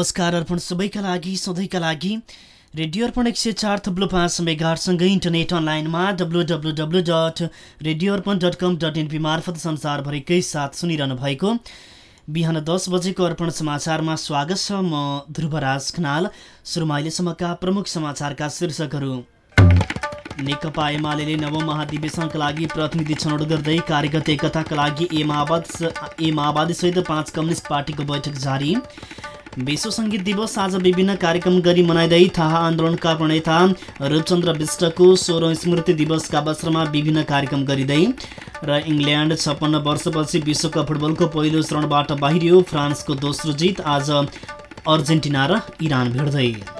नमस्कार अर्पण सबैका लागि सधैँका लागि। रेडियो अर्पण एक सय चार थप्लो पाँच मेगाहरूसँगै इन्टरनेट अनलाइनमा W W W dot radio Arpan dot com dot np मार्फत संसारभरिकै साथ सुनिरहनु भएको। बिहान दस बजेको अर्पण समाचारमा स्वागत छ म ध्रुवराज खनाल सुरुमा अहिलेसम्मका प्रमुख समाचारका शीर्षकहरू। नेकपा एमाले नवौँ महाधिवेशनका लागि प्रतिनिधि छनौट गर्दै कार्यगत एकताका लागि ए माओवाद ए माओवादीसहित पाँच कम्युनिस्ट पार्टीको बैठक जारी। विश्व सङ्गीत दिवस आज विभिन्न कार्यक्रम गरी मनाइँदै थाहा आन्दोलनका प्रणेता रूपचन्द्र विष्टको सोह्रौँ स्मृति दिवसका अवसरमा विभिन्न कार्यक्रम गरिँदै र इङ्ल्यान्ड छप्पन्न वर्षपछि विश्वकप फुटबलको पहिलो चरणबाट बाहिरियो फ्रान्सको दोस्रो जित आज अर्जेन्टिना र इरान भिड्दै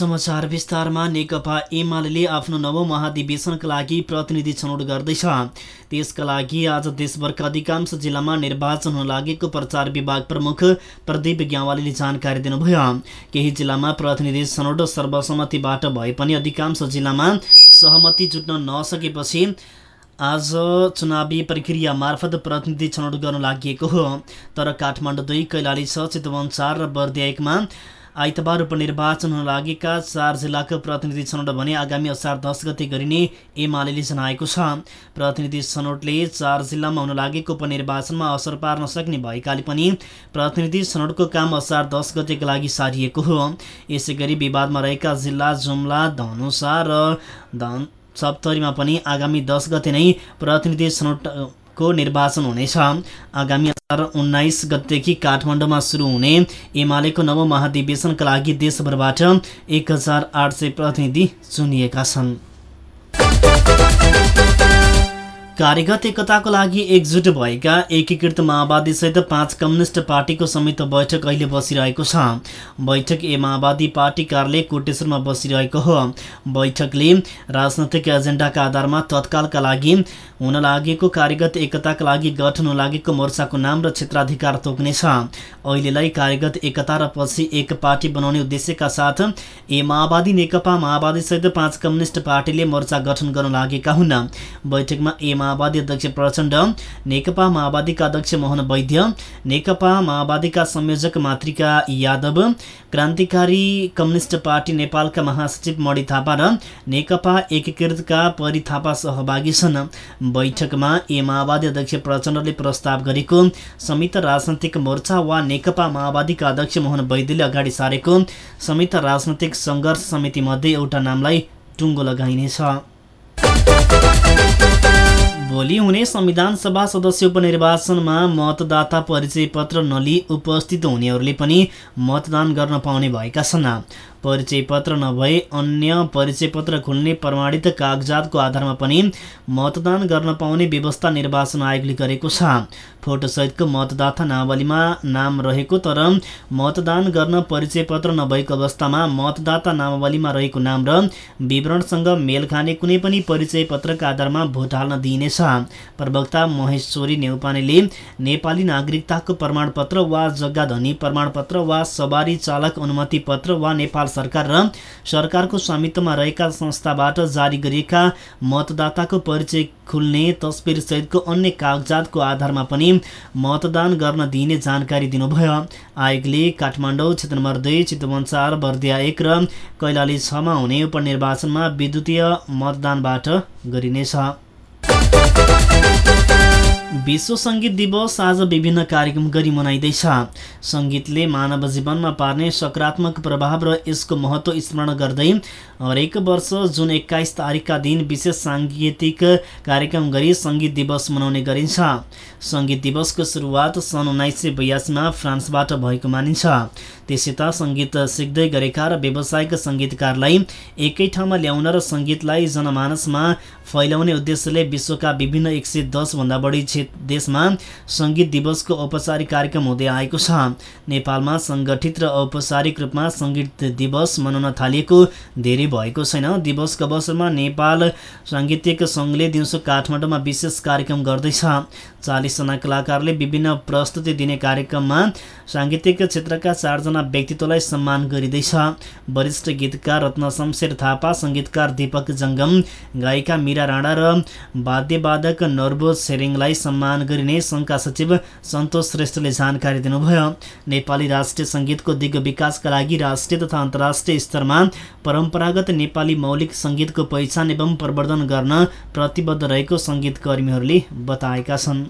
समाचार विस्तारमा नेकपा एमाले आफ्नो नवौँ महाधिवेशनका लागि प्रतिनिधि छनौट गर्दैछ। त्यसका लागि आज देशभरका अधिकांश जिल्लामा निर्वाचन हुन लागेको प्रचार विभाग प्रमुख प्रदीप ग्यावालीले जानकारी दिनुभयो। केही जिल्लामा प्रतिनिधि छनौट सर्वसम्मतिबाट भए पनि अधिकांश जिल्लामा सहमति जुट्न नसकेपछि आज चुनावी प्रक्रिया मार्फत प्रतिनिधि छनौट गर्न लागि हो। तर काठमाडौँ दुई कैलाली छ चितवन चार र बर्दिया एकमा आइतबार उपनिर्वाचन हुन लागेका चार जिल्लाको प्रतिनिधि छनौट भने आगामी असार दस गते गरिने एमाले जनाएको छ। प्रतिनिधि छनौटले चार जिल्लामा हुन लागेको उपनिर्वाचनमा असर पार्न सक्ने भएकाले पनि प्रतिनिधि छनौटको काम असार दस गतेका लागि सारिएको हो। यसै विवादमा रहेका जिल्ला जुम्ला धनुषा र धन सप्तरीमा पनि आगामी दस गते नै प्रतिनिधि छनौट को निर्वाचन हुनेछ। आगामी असार उन्नाइस गतेदेखि काठमाडौँमा सुरु हुने एमालेको नव महाधिवेशनका लागि देशभरबाट एक हजार आठ सय प्रतिनिधि चुनिएका छन्। कार्यगत एकताको लागि एकजुट भएका एकीकृत माओवादीसहित पाँच कम्युनिस्ट पार्टीको संयुक्त बैठक अहिले बसिरहेको छ। बैठक ए माओवादी पार्टी कार्यालय कोटेश्वरमा बसिरहेको हो। बैठकले राजनैतिक एजेन्डाका आधारमा तत्कालका लागि हुन लागेको कार्यगत एकताका लागि गठन हुन लागेको मोर्चाको नाम र क्षेत्राधिकार तोक्नेछ। अहिलेलाई कार्यगत एकता र पछि एक पार्टी बनाउने उद्देश्यका साथ ए माओवादी नेकपा माओवादीसहित पाँच कम्युनिस्ट पार्टीले मोर्चा गठन गर्न लागेका हुन्। बैठकमा ए माओवादी अध्यक्ष प्रचण्ड नेकपा माओवादीका अध्यक्ष मोहन वैद्य नेकपा माओवादीका संयोजक मातृका यादव क्रान्तिकारी कम्युनिस्ट पार्टी नेपालका महासचिव मणि थापा र नेकपा एकीकृतका परि थापा सहभागी छन्। बैठकमा ए माओवादी अध्यक्ष प्रचण्डले प्रस्ताव गरेको संयुक्त राजनैतिक मोर्चा वा नेकपा माओवादीका अध्यक्ष मोहन वैद्यले अगाडि सारेको संयुक्त राजनैतिक सङ्घर्ष समिति मध्ये एउटा नामलाई टुङ्गो लगाइनेछ। भोलि हुने संविधान सभा सदस्य उपनिर्वाचनमा मतदाता परिचय पत्र नलिई उपस्थित हुनेहरूले पनि मतदान गर्न पाउने भएका छन्। परिचय पत्र नभए अन्य परिचय पत्र खुल्ने प्रमाणित कागजातको आधारमा पनि मतदान गर्न पाउने व्यवस्था निर्वाचन आयोगले गरेको छ। फोटोसहितको मतदाता नावलीमा नाम रहेको तर मतदान गर्न परिचय पत्र नभएको अवस्थामा मतदाता नामावलीमा रहेको नाम र विवरणसँग मेल खाने कुनै पनि परिचय पत्रका आधारमा भोट हाल्न दिइनेछ। प्रवक्ता महेश्वरी नेउपानेले नेपाली नागरिकताको प्रमाणपत्र वा जग्गाधनी प्रमाणपत्र वा सवारी चालक अनुमति पत्र वा नेपाल सरकार र सरकारको स्वामित्वमा रहेका संस्थाबाट जारी गरिएका मतदाताको परिचय खुल्ने तस्बिरसहितको अन्य कागजातको आधारमा पनि मतदान गर्न दिइने जानकारी दिनुभयो। आयोगले काठमाडौँ क्षेत्र नम्बर दुई चितवन चार बर्दिया एक र कैलाली छमा हुने उपनिर्वाचनमा विद्युतीय मतदानबाट गरिनेछ। विश्व सङ्गीत दिवस आज विभिन्न कार्यक्रम गरी मनाइँदैछ। सङ्गीतले मानव जीवनमा पार्ने सकारात्मक प्रभाव र यसको महत्त्व स्मरण गर्दै हरेक वर्ष जुन एक्काइस तारिकका दिन विशेष साङ्गीतिक कार्यक्रम गरी सङ्गीत दिवस मनाउने गरिन्छ। सङ्गीत दिवसको सुरुवात सन् उन्नाइस सय बयासीमा फ्रान्सबाट भएको मानिन्छ। त्यसै सङ्गीत सिक्दै गरेका र व्यावसायिक सङ्गीतकारलाई एकै ठाउँमा ल्याउन र सङ्गीतलाई जनमानसमा फैलाउने उद्देश्यले विश्वका विभिन्न एक सय दसभन्दा बढी देशमा सङ्गीत दिवसको औपचारिक कार्यक्रम हुँदै आएको छ। नेपालमा सङ्गठित र औपचारिक रूपमा सङ्गीत दिवस मनाउन थालिएको धेरै भएको छैन। दिवसको अवसरमा नेपाल साङ्गीतिक सङ्घले दिउँसो काठमाडौँमा विशेष कार्यक्रम गर्दैछ। चालिसजना कलाकारले विभिन्न प्रस्तुति दिने कार्यक्रममा साङ्गीतिक क्षेत्रका चारजना व्यक्तित्वलाई सम्मान गरिँदैछ। वरिष्ठ गीतकार रत्न शमशेर थापा सङ्गीतकार दीपक जङ्गम गायिका मिरा राणा र वाद्यवादक नर्बो सेरिङलाई सम्मान गरिने सङ्घका सचिव सन्तोष श्रेष्ठले जानकारी दिनुभयो। नेपाली राष्ट्रिय सङ्गीतको दिग विकासका लागि राष्ट्रिय तथा अन्तर्राष्ट्रिय स्तरमा परम्परागत नेपाली मौलिक सङ्गीतको पहिचान एवं प्रवर्धन गर्न प्रतिबद्ध रहेको सङ्गीतकर्मीहरूले बताएका छन्।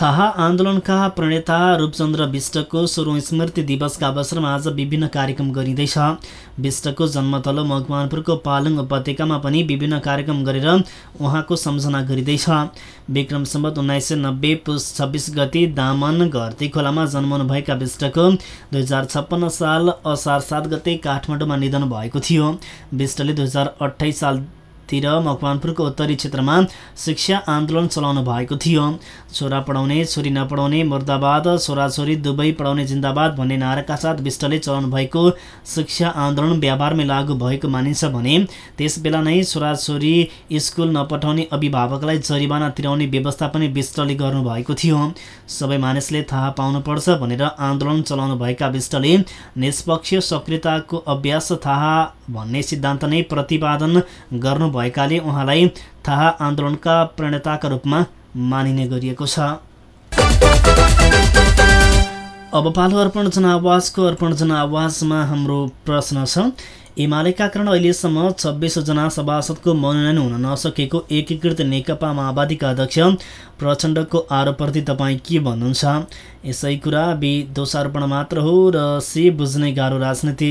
थाहा आन्दोलनका प्रणेता रूपचन्द्र विष्टको सोह्रौँ स्मृति दिवसका अवसरमा आज विभिन्न कार्यक्रम गरिँदैछ। विष्टको जन्मतलो मकवानपुरको पालुङ उपत्यकामा पनि विभिन्न कार्यक्रम गरेर उहाँको सम्झना गरिँदैछ। विक्रम सम्बत उन्नाइस सय नब्बे पुस छब्बिस गति दामन घरती खोलामा जन्मनुभएका विष्टको दुई हजार छप्पन्न साल असार सात गते काठमाडौँमा निधन भएको थियो। विष्टले दुई हजार अठाइस साल तिर मकवानपुरको उत्तरी क्षेत्रमा शिक्षा आन्दोलन चलाउनु भएको थियो। छोरा पढाउने छोरी नपढाउने मुर्दाबाद छोराछोरी दुवै पढाउने जिन्दाबाद भन्ने नाराका साथ विष्टले चलाउनु भएको शिक्षा आन्दोलन व्यापारमै लागू भएको मानिन्छ भने त्यस बेला नै छोराछोरी स्कुल नपठाउने अभिभावकलाई जरिवाना तिराउने व्यवस्था पनि विष्टले गर्नुभएको थियो। सबै मानिसले थाहा पाउनुपर्छ भनेर आन्दोलन चलाउनु भएका विष्टले निष्पक्ष सक्रियताको अभ्यास थाहा भन्ने सिद्धान्त नै प्रतिपादन गर्नु भएकाले उहाँलाई थाहा आन्दोलनका प्रणेताका रूपमा मानिने गरिएको छ। अब पालो अर्पण जनावासको अर्पण जनावासमा हाम्रो प्रश्न छ एमालेका कारण अहिलेसम्म छब्बिसजना सभासदको मनोनयन हुन नसकेको एकीकृत नेकपा माओवादीका अध्यक्ष प्रचण्डको आरोपप्रति तपाईँ के भन्नुहुन्छ? यसै कुरा बी दोषारोपण मात्र हो र सी बुझ्ने गाह्रो राजनीति।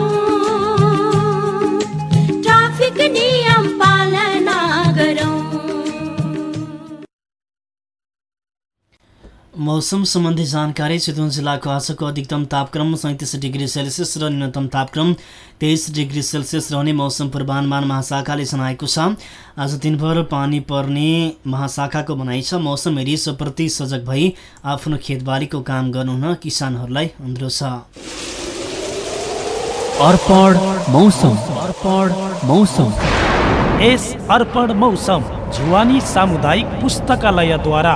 मौसम सम्बन्धी जानकारी चितवन जिल्लाको आजको अधिकतम तापक्रम सैँतिस डिग्री सेल्सियस र न्यूनतम तापक्रम तेइस डिग्री सेल्सियस रहने मौसम पूर्वानुमान महाशाखाले जनाएको छ। आज दिनभर पानी पर्ने महाशाखाको भनाइ छ। मौसम रिसोप्रति सजग भई आफ्नो खेतबालीको काम गर्नुहुन किसानहरूलाई अनुरोध छ। अर्पण मौसम। जुवानी सामुदायिक पुस्तकालयद्वारा।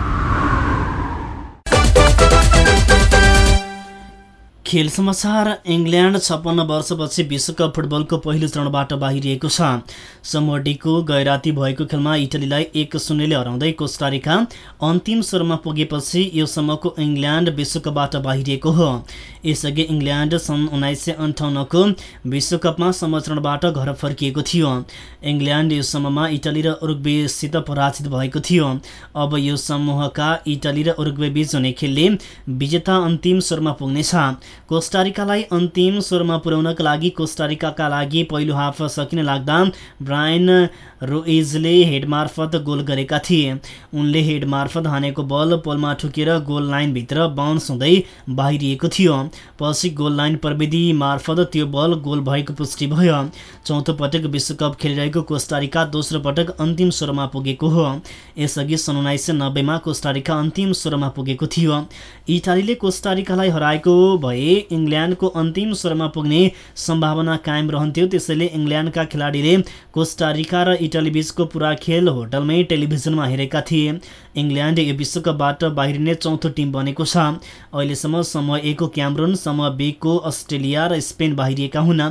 खेल समाचार इङ्ल्यान्ड छप्पन्न वर्षपछि विश्वकप फुटबलको पहिलो चरणबाट बाहिरिएको छ। समूह डीको गैराती भएको खेलमा इटलीलाई एक शून्यले हराउँदै कोस्टारिका अन्तिम स्वरमा पुगेपछि यो समूहको इङ्ल्यान्ड विश्वकपबाट बाहिरिएको हो। यसअघि इङ्ल्यान्ड सन् उन्नाइस सय अन्ठाउन्नको विश्वकपमा समचरणबाट घर फर्किएको थियो। इङ्ल्यान्ड यो समूहमा इटली र उरुग्वेसित पराजित भएको थियो। अब यो समूहका इटली र उरुग्वे बीच हुने खेलले विजेता अन्तिम स्वरमा पुग्नेछ। कोस्टारिकालाई अन्तिम स्वरमा पुर्याउनका लागि कोस्टारिकाका लागि पहिलो हाफ सकिन लाग्दा ब्रायन रोइजले हेड मार्फत गोल गरेका थिए। उनले हेड मार्फत हानेको बल पोलमा ठुकेर गोल लाइनभित्र बााउन्स हुँदै बाहिरिएको थियो। पछि गोल लाइन प्रविधि मार्फत त्यो बल गोल भएको पुष्टि भयो। चौथो पटक विश्वकप खेलिरहेको कोस्टारिका दोस्रो पटक अन्तिम स्वरमा पुगेको हो। यसअघि सन् उन्नाइस सय नब्बेमा कोस्टारिका अन्तिम स्वरमा पुगेको थियो। इटालीले कोस्टारिकालाई हराएको भए इङ्ल्यान्डको अन्तिम स्वरमा पुग्ने सम्भावना कायम रहन्थ्यो। त्यसैले इङ्ल्यान्डका खेलाडीले कोस्टारिका र इटली बीचको पुरा खेल होटलमै टेलिभिजनमा हेरेका थिए। इङ्ल्यान्ड यो विश्वकपबाट बाहिरिने चौथो टिम बनेको छ। अहिलेसम्म समूह एको क्यामरुन समूह बीको अस्ट्रेलिया र स्पेन बाहिरिएका हुन्।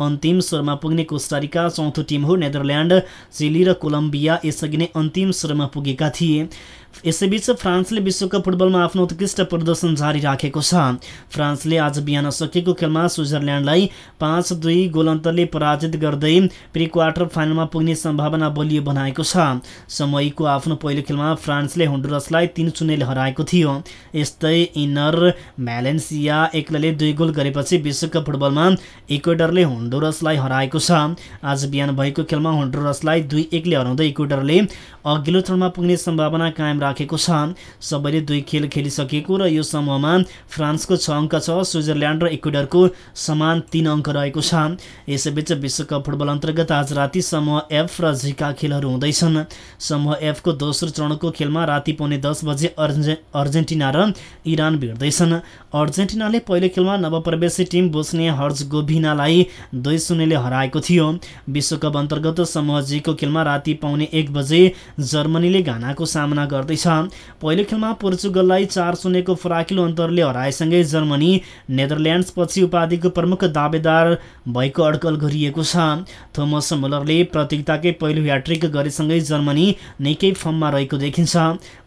अन्तिम स्वरमा पुग्ने कोस्टारिका चौथो टिम हो नेदरल्यान्ड चिली र कोलम्बिया यसअघि नै अन्तिम स्वरमा पुगेका थिए। यसैबीच फ्रान्सले विश्वकप फुटबलमा आफ्नो उत्कृष्ट प्रदर्शन जारी राखेको छ। फ्रान्सले आज बिहान सकिएको खेलमा स्विजरल्यान्डलाई पाँच दुई गोल अन्तरले पराजित गर्दै प्रि क्वार्टर फाइनलमा पुग्ने सम्भावना बलियो बनाएको छ। समयको आफ्नो पहिलो खेलमा फ्रान्सले होन्डुरसलाई तिन शून्यले हराएको थियो। यस्तै इनर भ्यालेन्सिया एक्लैले दुई गोल गरेपछि विश्वकप फुटबलमा इक्वेडरले होन्डुरसलाई हराएको छ। आज बिहान भएको खेलमा होन्डुरसलाई दुई एकले हराउँदै इक्वेडरले अघिल्लो चरणमा पुग्ने सम्भावना कायम राखेको छ सबैले दुई खेल खेलिसकेको र यो समूहमा फ्रान्सको छ अङ्क छ स्विजरल्यान्ड र इक्वेडरको समान तिन अङ्क रहेको छ यसैबीच विश्वकप फुटबल अन्तर्गत आज राति समूह एफ र जीका खेलहरू हुँदैछन्। समूह एफको दोस्रो चरणको खेलमा राति पाउने दस बजे अर्जे अर्जेन्टिना र इरान भिड्दैछन्। अर्जेन्टिनाले पहिलो खेलमा नवप्रवेशी टिम बोस्निया हर्ज गोभिनालाई दुई शून्यले हराएको थियो। विश्वकप अन्तर्गत समूह जीको खेलमा राति पाउने एक बजे जर्मनीले घानाको सामना गर्दैछ। पहिलो खेलमा पोर्चुगललाई चार शून्यको फराकिलो अन्तरले हराएसँगै जर्मनी नेदरल्यान्ड्सपछि उपाधिको प्रमुख दावेदार भएको अड्कल गरिएको छ। थोमस मुलरले प्रतियोगिताकै पहिलो ह्याट्रिक गरेसँगै जर्मनी निकै फर्ममा रहेको देखिन्छ।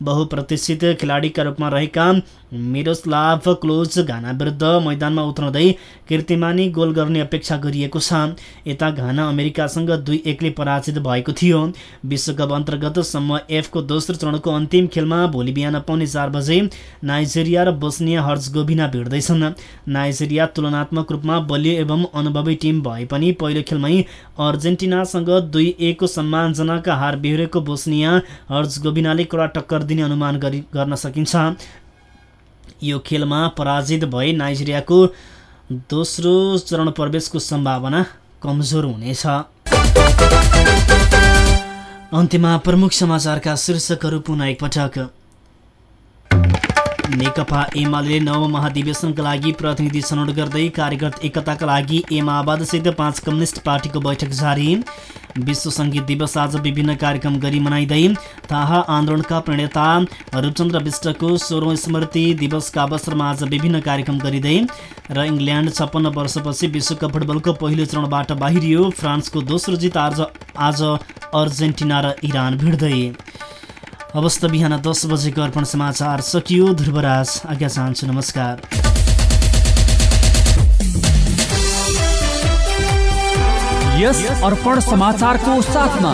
बहुप्रतिष्ठित खेलाडीका रूपमा रहेका मिरोस्लाभ क्लोज घाना विरुद्ध मैदानमा उत्रँदै कीर्तिमानी गोल गर्ने अपेक्षा गरिएको छ। यता घाना अमेरिकासँग दुई एकले पराजित भएको थियो। विश्वकप अन्तर्गत समूह एफको दोस्रो चरणको अन्तिम खेलमा भोलि बिहान पाउने चार बजे नाइजेरिया र बोस्निया हर्जगोभिना भिड्दैछन्। नाइजेरिया तुलनात्मक रूपमा बलियो एवं अनुभवी टिम भए पनि पहिलो खेलमै अर्जेन्टिनासँग दुई एकको सम्मानजनक हार बेहोरेको बोस्निया हर्जगोभिनाले कडा टक्कर दिने अनुमान गरी गर्न सकिन्छ। यो खेलमा पराजित भए नाइजेरियाको दोस्रो चरण प्रवेशको सम्भावना कमजोर हुनेछ। अन्त्यमा प्रमुख समाचारका शीर्षकहरू पुनः एकपटक नेकपा एमाले नव महाधिवेशनका लागि प्रतिनिधि छनौट गर्दै कार्यगत एकताका लागि ए माओवादीसहित पाँच कम्युनिस्ट पार्टीको बैठक जारी। विश्व सङ्गीत दिवस आज विभिन्न कार्यक्रम गरी मनाइँदै थाहा आन्दोलनका प्रणेता रूपचन्द्र विष्टको सोह्रौँ स्मृति दिवसका अवसरमा आज विभिन्न कार्यक्रम गरिँदै र इङ्ल्यान्ड छप्पन्न वर्षपछि विश्वकप फुटबलको पहिलो चरणबाट बाहिरियो फ्रान्सको दोस्रो जित आज आज अर्जेन्टिना र इरान भिड्दै। अवस्था बिहान दस बजेको अर्पण समाचार सकियो। ध्रुवराज आज्ञा चाहन्छु नमस्कार। यस अर्पण समाचारको साथमा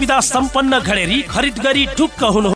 सुविधा सम्पन्न घडेरी खरिद गरी ढुक्क हुनु